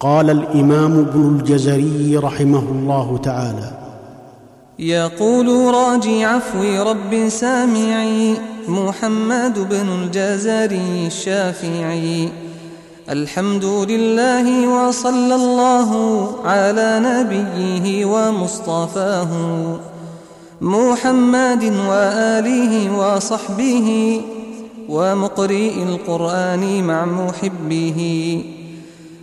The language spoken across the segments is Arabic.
قال الإمام ابن الجزري رحمه الله تعالى يقول راجي عفو رب سامعي محمد بن الجزري الشافعي. الحمد لله وصلى الله على نبيه ومصطفاه محمد وآله وصحبه ومقرئ القرآن مع محبه.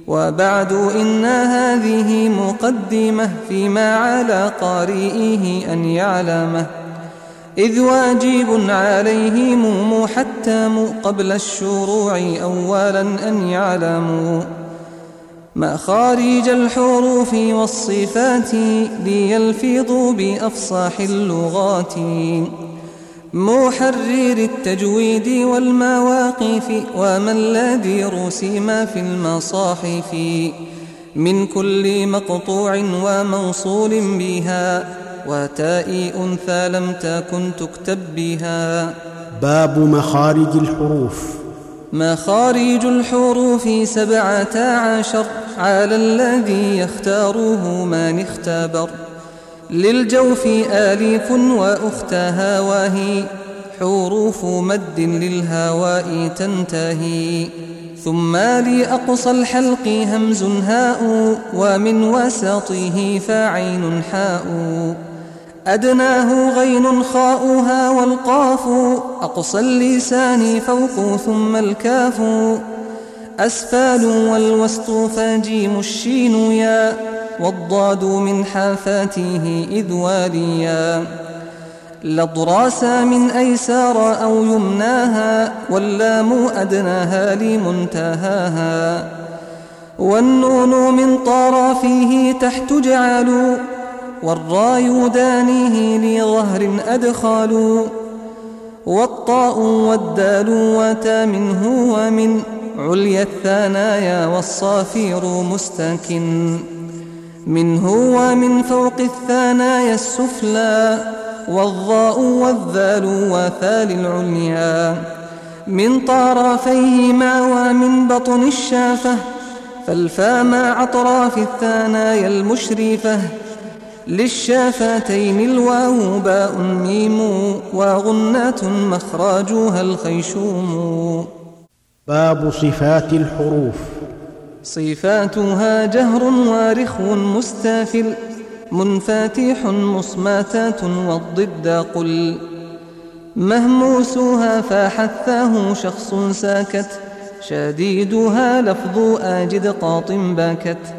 وبعد إن هذه مقدمة فيما على قارئه أن يعلمه. إذ واجب عليهم محتم قبل الشروع أولا أن يعلموا. مخارج الحروف والصفات ليلفظوا بأفصاح اللغات. محرر التجويد والمواقف وما الذي رسم في المصاحف. من كل مقطوع وموصول بها وتاء أنثى لم تكن تكتب بها. باب مخارج الحروف. مخارج الحروف سبعة عشر على الذي يختاره من اختبر. للجوف آليف وأختها وهي حروف مد للهواء تنتهي. ثم لأقصى الحلق همز هاء ومن وسطه فعين حاء. أدناه غين خاؤها والقاف أقصى اللسان فوق ثم الكاف. أسفال والوسط فجيم الشين يا والضاد من حافاته إذ واليا. لضراس من أيسار أو يمناها واللام أدناها لمنتهاها. والنون من طرفه تحت جعلوا والراي دانيه لظهر أدخلوا والطاء والدال وتا منه ومن عليا الثنايا والصافير مستكن. منه ومن فوق الثنايا السفلى والضاء والذال وثال العليا من طرفيهما ومن بطن الشافة فالفا مع أطراف الثنايا المشرفة للشافتين الواو باء ميم وغنة مخراجها الخيشوم باب صفات الحروف. صفاتها جهر وارخو مستافل منفاتح مصماتات والضد قل. مهموسها فحثاه شخص ساكت شديدها لفظ آجد قاط باكت.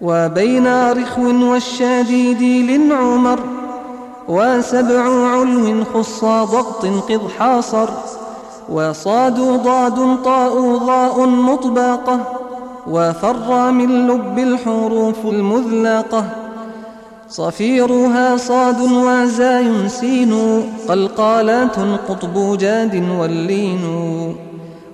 وبين رخو والشديد للعمر وسبع علو خص ضغط قض حاصر. وصاد ضاد طاء ضاء مطباقة وفر من لب الحروف المذلقة. صفيرها صاد وزاي سين قلقالات قطب جاد واللين.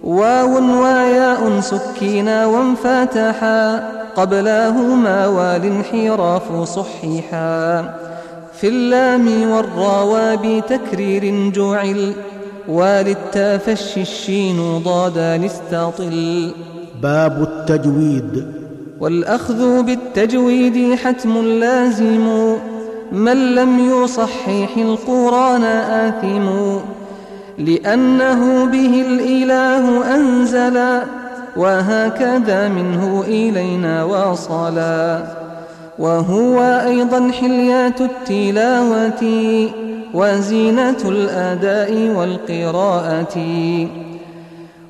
واو وياء سكينا وانفتحا قبلاهما والانحراف صحيحا. في اللام والراوى بتكرير جعل وللتافش الشين ضادا نستطل باب التجويد. والأخذ بالتجويد حتم لازم. من لم يصحح القرآن آثم. لأنه به الإله أنزلا وهكذا منه إلينا وصلا وهو أيضا حليات التلاوة وزينة الأداء والقراءة.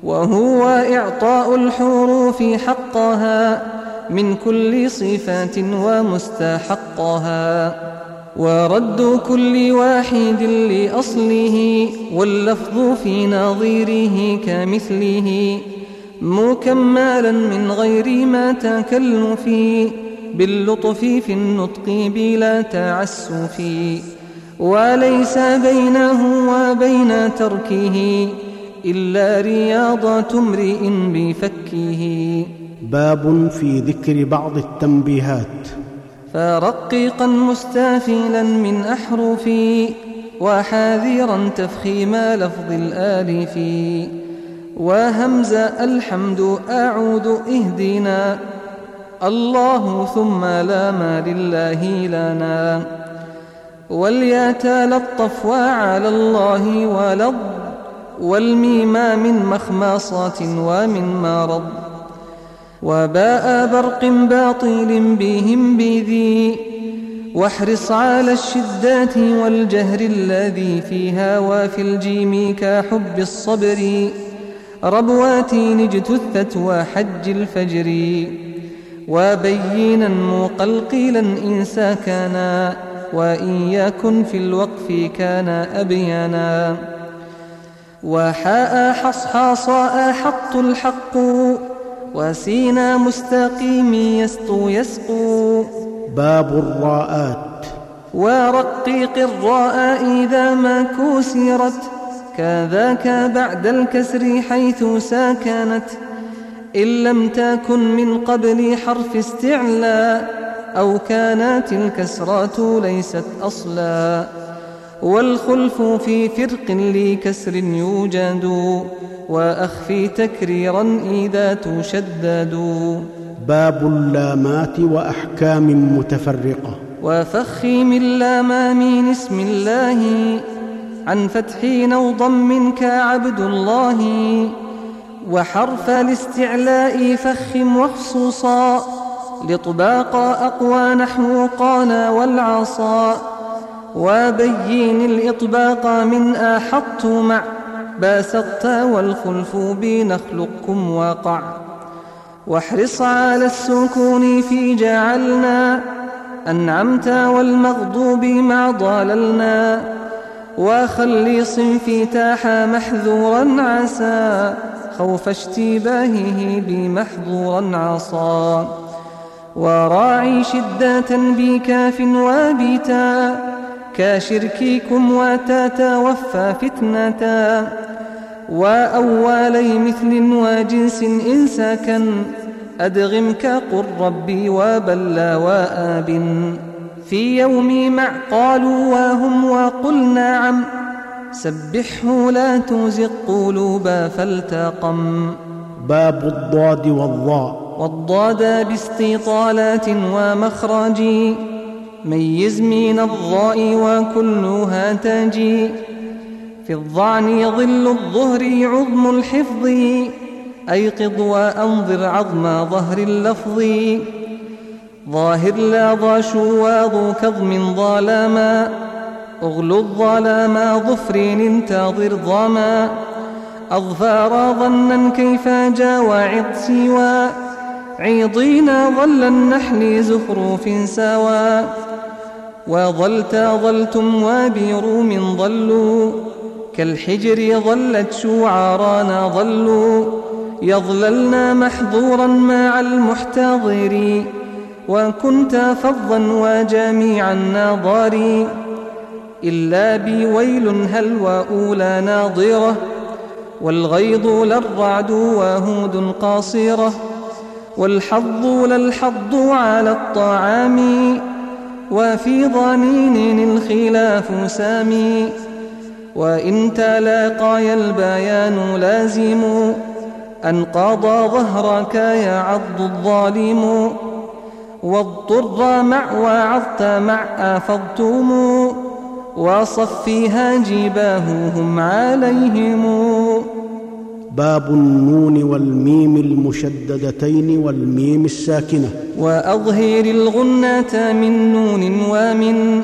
وهو إعطاء الحروف حقها من كل صفات ومستحقها ورد كل واحد لأصله واللفظ في نظيره كمثله مكملا من غير ما تكلف باللطف في النطق بلا تعسف وليس بينه وبين تركه إلا رياضة امرئ بفكه. باب في ذكر بعض التنبيهات. فرقيقا مستافلا من أحرفي وحاذرا تفخيم لفظ الآلف. وهمز الحمد أعود اهدنا. الله ثم لا ما لله لنا. والياتا للطف وعلى الله ولض والميما من مخماصات ومن مرض وباء برق باطل بهم بذي واحرص على الشدات والجهر الذي فيها وفي الجيم كحب الصبر ربوات اجتثت وحج الفجر وبينا مقلقلا إن ساكنا وإن يكن في الوقف كان أبينا وحاء حصحاصاء حط الحق وسينا مستقيم يسطو يسقو باب الراءات. ورقيق الراء إذا ما كسرت كذاك بعد الكسر حيث ساكنت. إن لم تكن من قبل حرف استعلاء أو كانت الكسرات ليست أصلا. والخلف في فرق لكسر يوجد وأخفي تكريرا إذا تشدد. باب اللامات وأحكام متفرقة. وفخم اللام من اسم الله عن فتح أو ضم كعبد الله وحرف الاستعلاء فخم وخصوصا لطباق أقوى نحو قال والعصا. وبين الإطباق من أحط مع باسطت والخلف بنخلقكم وقع. واحرص على السكون في جعلنا. أنعمت والمغضوب مع ضللنا. وخلي صنفي تاح محذورا عسى. خوف اشتباهه بمحظورا عصا وراعي شدة بكاف وبتا كشرككم وتتوفى فتنة وأولي مثل وجنس إن سكن أدغم كقل ربي وبلى وآب في يوم مع قالوا وهم وقل نعم سبحه لا تزغ قلوبا فالتقم باب الضاد والضاء. والضاد باستطالات ومخرج ميز من الضاء وكلها تجي في الظعن ظل الظهر عظم الحفظ. أيقظ وأنظر عظم ظهر اللفظ. ظاهر لا ضا شواظ كظم ظلما أغلو الظلام ظفر انتظر ظما أظفار ظنا كيف جا وعظ سوى عيضين ظل النحل زخرف سوى وظلت ظلتم وبروم ظلوا. كالحجر ظلت شعرانا ظلوا. يظللن محظورا مع المحتضر. وكنت فظا وجميع النظار إلا بويل هل وأولى ناظرة. والغيض للرعد وهود قاصرة. والحظ للحظ على الطعام وفي ضنين الخلاف سامي. وإن تلاقاي البيان لازم أن قضى ظهرك يعض الظالم. واضطر مع وعظت مع أفضتم وصفيها جباههم عليهم. باب النون والميم المشددتين والميم الساكنة. وأظهر الغنة من نون ومن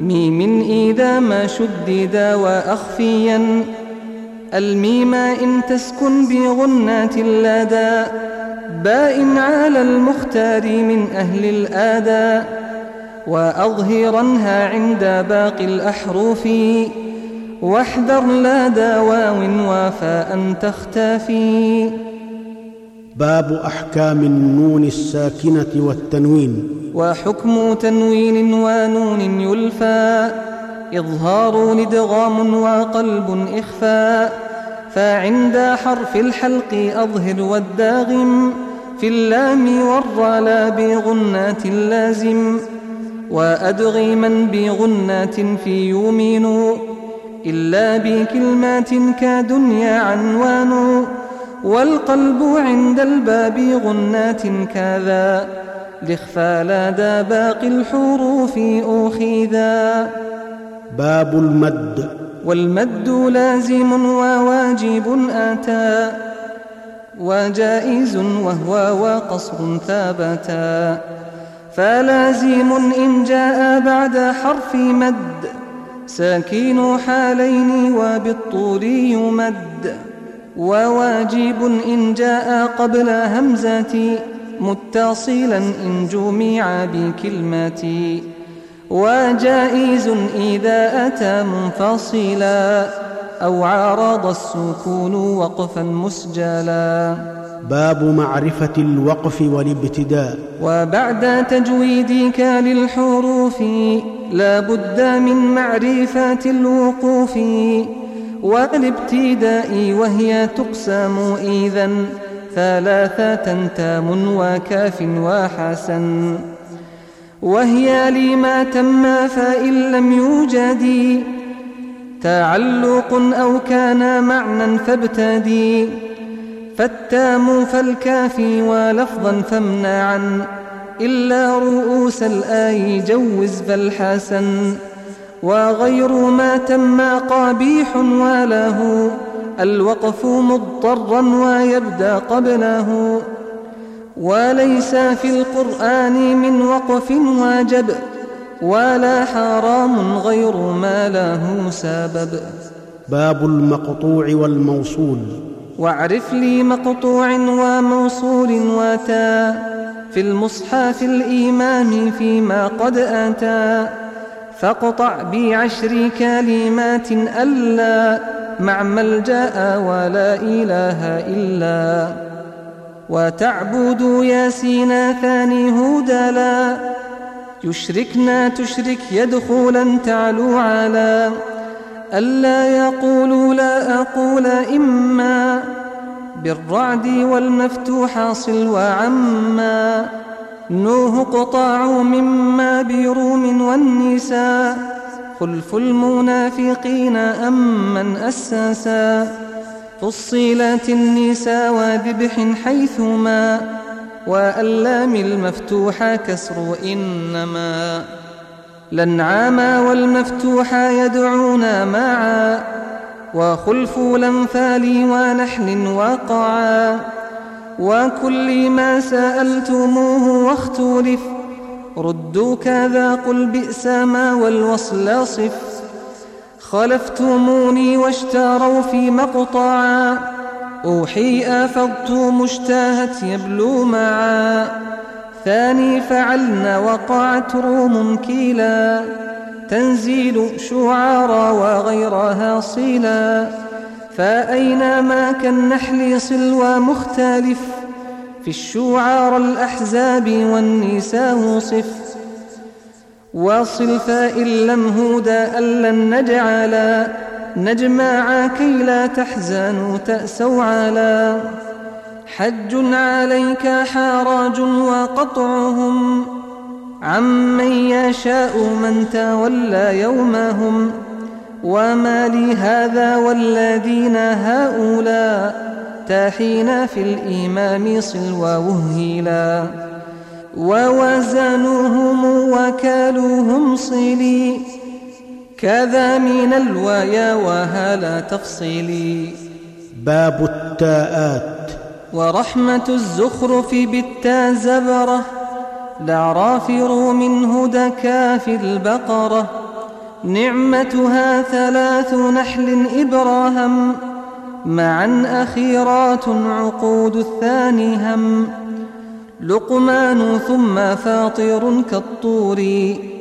ميم إذا ما شدد وأخفيا. الميم إن تسكن بغنات اللدى باء على المختار من أهل الآداء وأظهرنها عند باقي الأحرف واحذر لا دواو وفاء تختفي باب أحكام النون الساكنة والتنوين. وحكم تنوين ونون يلفى. إظهار لدغام وقلب إخفاء فعند حرف الحلق أظهر والداغم. في اللام والرلا بغنات اللازم. وأدغما بغنات في يمين إلا بكلمات كدنيا عنوان والقلب عند الباب غنات كذا لإخفى لدى باقي الحروف أخذا باب المد. والمد لازم وواجب أتى وجائز وهو وقصر ثابتا. فلازم إن جاء بعد حرف مد. ساكين حالين وبالطول يمد وواجب إن جاء قبل همزة متصلا إن جمع بكلمة وجائز إذا أتى منفصلا أو عارض السكون وقفا مسجلا باب معرفة الوقف والابتداء. وبعد تجويدك للحروف لا بد من معرفة الوقوف والابتداء وهي تقسم إذا ثلاثة تام وكاف وحسن. وهي لما تم فإن لم يوجد تعلق أو كان معنى فابتدي. فالتام فالكافي ولفظا فامنعا إلا رؤوس الآي جوز فالحسن وغير ما تم قبيح وله الوقف مضطرا ويبدأ قبله وليس في القرآن من وقف واجب ولا حرام غير ما له سبب. باب المقطوع والموصول. واعرف لي مقطوع وموصول وتا في المصحف الإمام فيما قد أتى فاقطع بعشر كلمات ألا مع ملجأ ولا إله إلا وتعبد ياسين ثاني هدلا يشركنا تشرك يدخلا تعلو على ألا يقولوا لا أقول إما بالرعد والمفتوح صل وعما نوه قطاع مما بروم والنساء خلف المنافقين أم من أسسا فصيلات النساء وذبح حيثما وألام المفتوحة كسر إنما لنعام والمفتوح يدعون معا وخلف الأنفال ونحل وقعا. وكل ما سألتموه واختلف ردوا كذا قل بئس ما والوصل صف. خلفتموني واشتروا في مقطعا أوحي أفضت مشتاهت يبلو معا. ثاني فعلنا وقعت روم كيلا تنزيل شعارا وغيرها صلا فأينما كالنحل صلوى مختلف في الشعار الأحزاب والنساء صف. واصل فإن لم هودا أن نجعلا نجمع كي لا تحزنوا تأسوا على. حج عليك حراج وقطعهم عمن يشاء من تولى يومهم وما لي هذا والذين هؤلاء تاحين في الإمام صلوا وهيلا ووزنوهم وكالوهم صلي كذا من الوايا وهلا تفصيلي. باب التاءات. ورحمة الزخرف بالتا زبرة لعراف روم هدى كاف البقرة. نعمتها ثلاث نحل إبراهم معا أخيرات عقود الثاني هم. لقمان ثم فاطر كالطور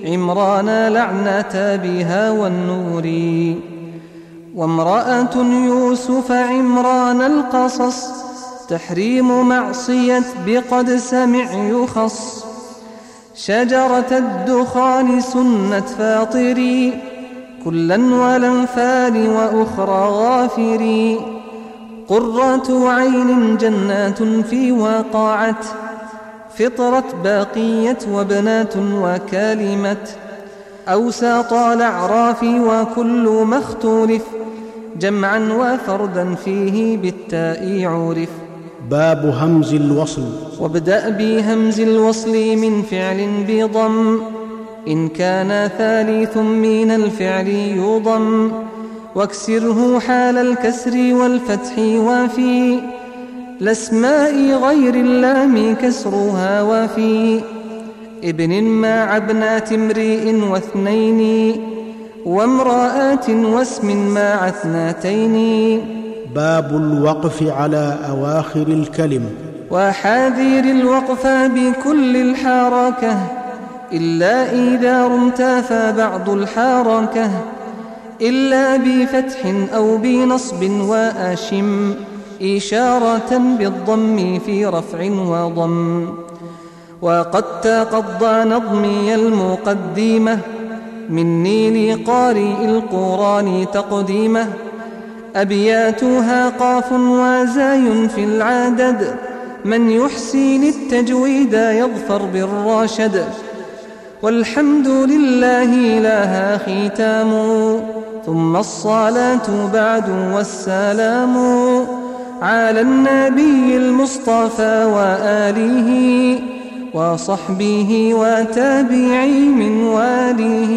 عمران لعنة بها والنور. وامرأة يوسف عمران القصص تحريم معصية بقد سمع يخص. شجرة الدخان سنة فاطري كلا والانفال وأخرى غافري. قرة عين جنات في واقعت فطرة باقية وبنات وكالمة أوساط الأعراف وكل ما اختلف جمعا وفردا فيه بالتاء عرف. باب همز الوصل. وابدأ بهمز الوصل من فعل بضم. إن كان ثالث من الفعل يضم. واكسره حال الكسر والفتح وفي الأسماء غير اللام كسرها وفي ابن مع ابنات امرئ واثنين. وامرأات واسم مع اثنتين باب الوقف على أواخر الكلم. وحاذير الوقف بكل الحركة إلا إذا رمت فبعض الحركة إلا بفتح أو بنصب وأشم إشارة بالضم في رفع وضم. وقد تقضى نظمي المقدمة مني لقارئ القرآن تقديمة. أبياتها قاف وزاي في العدد. من يحسن التجويد يظفر بالراشد. والحمد لله لها ختام. ثم الصلاة بعد والسلام على النبي المصطفى وآله وصحبه وتابعي من واله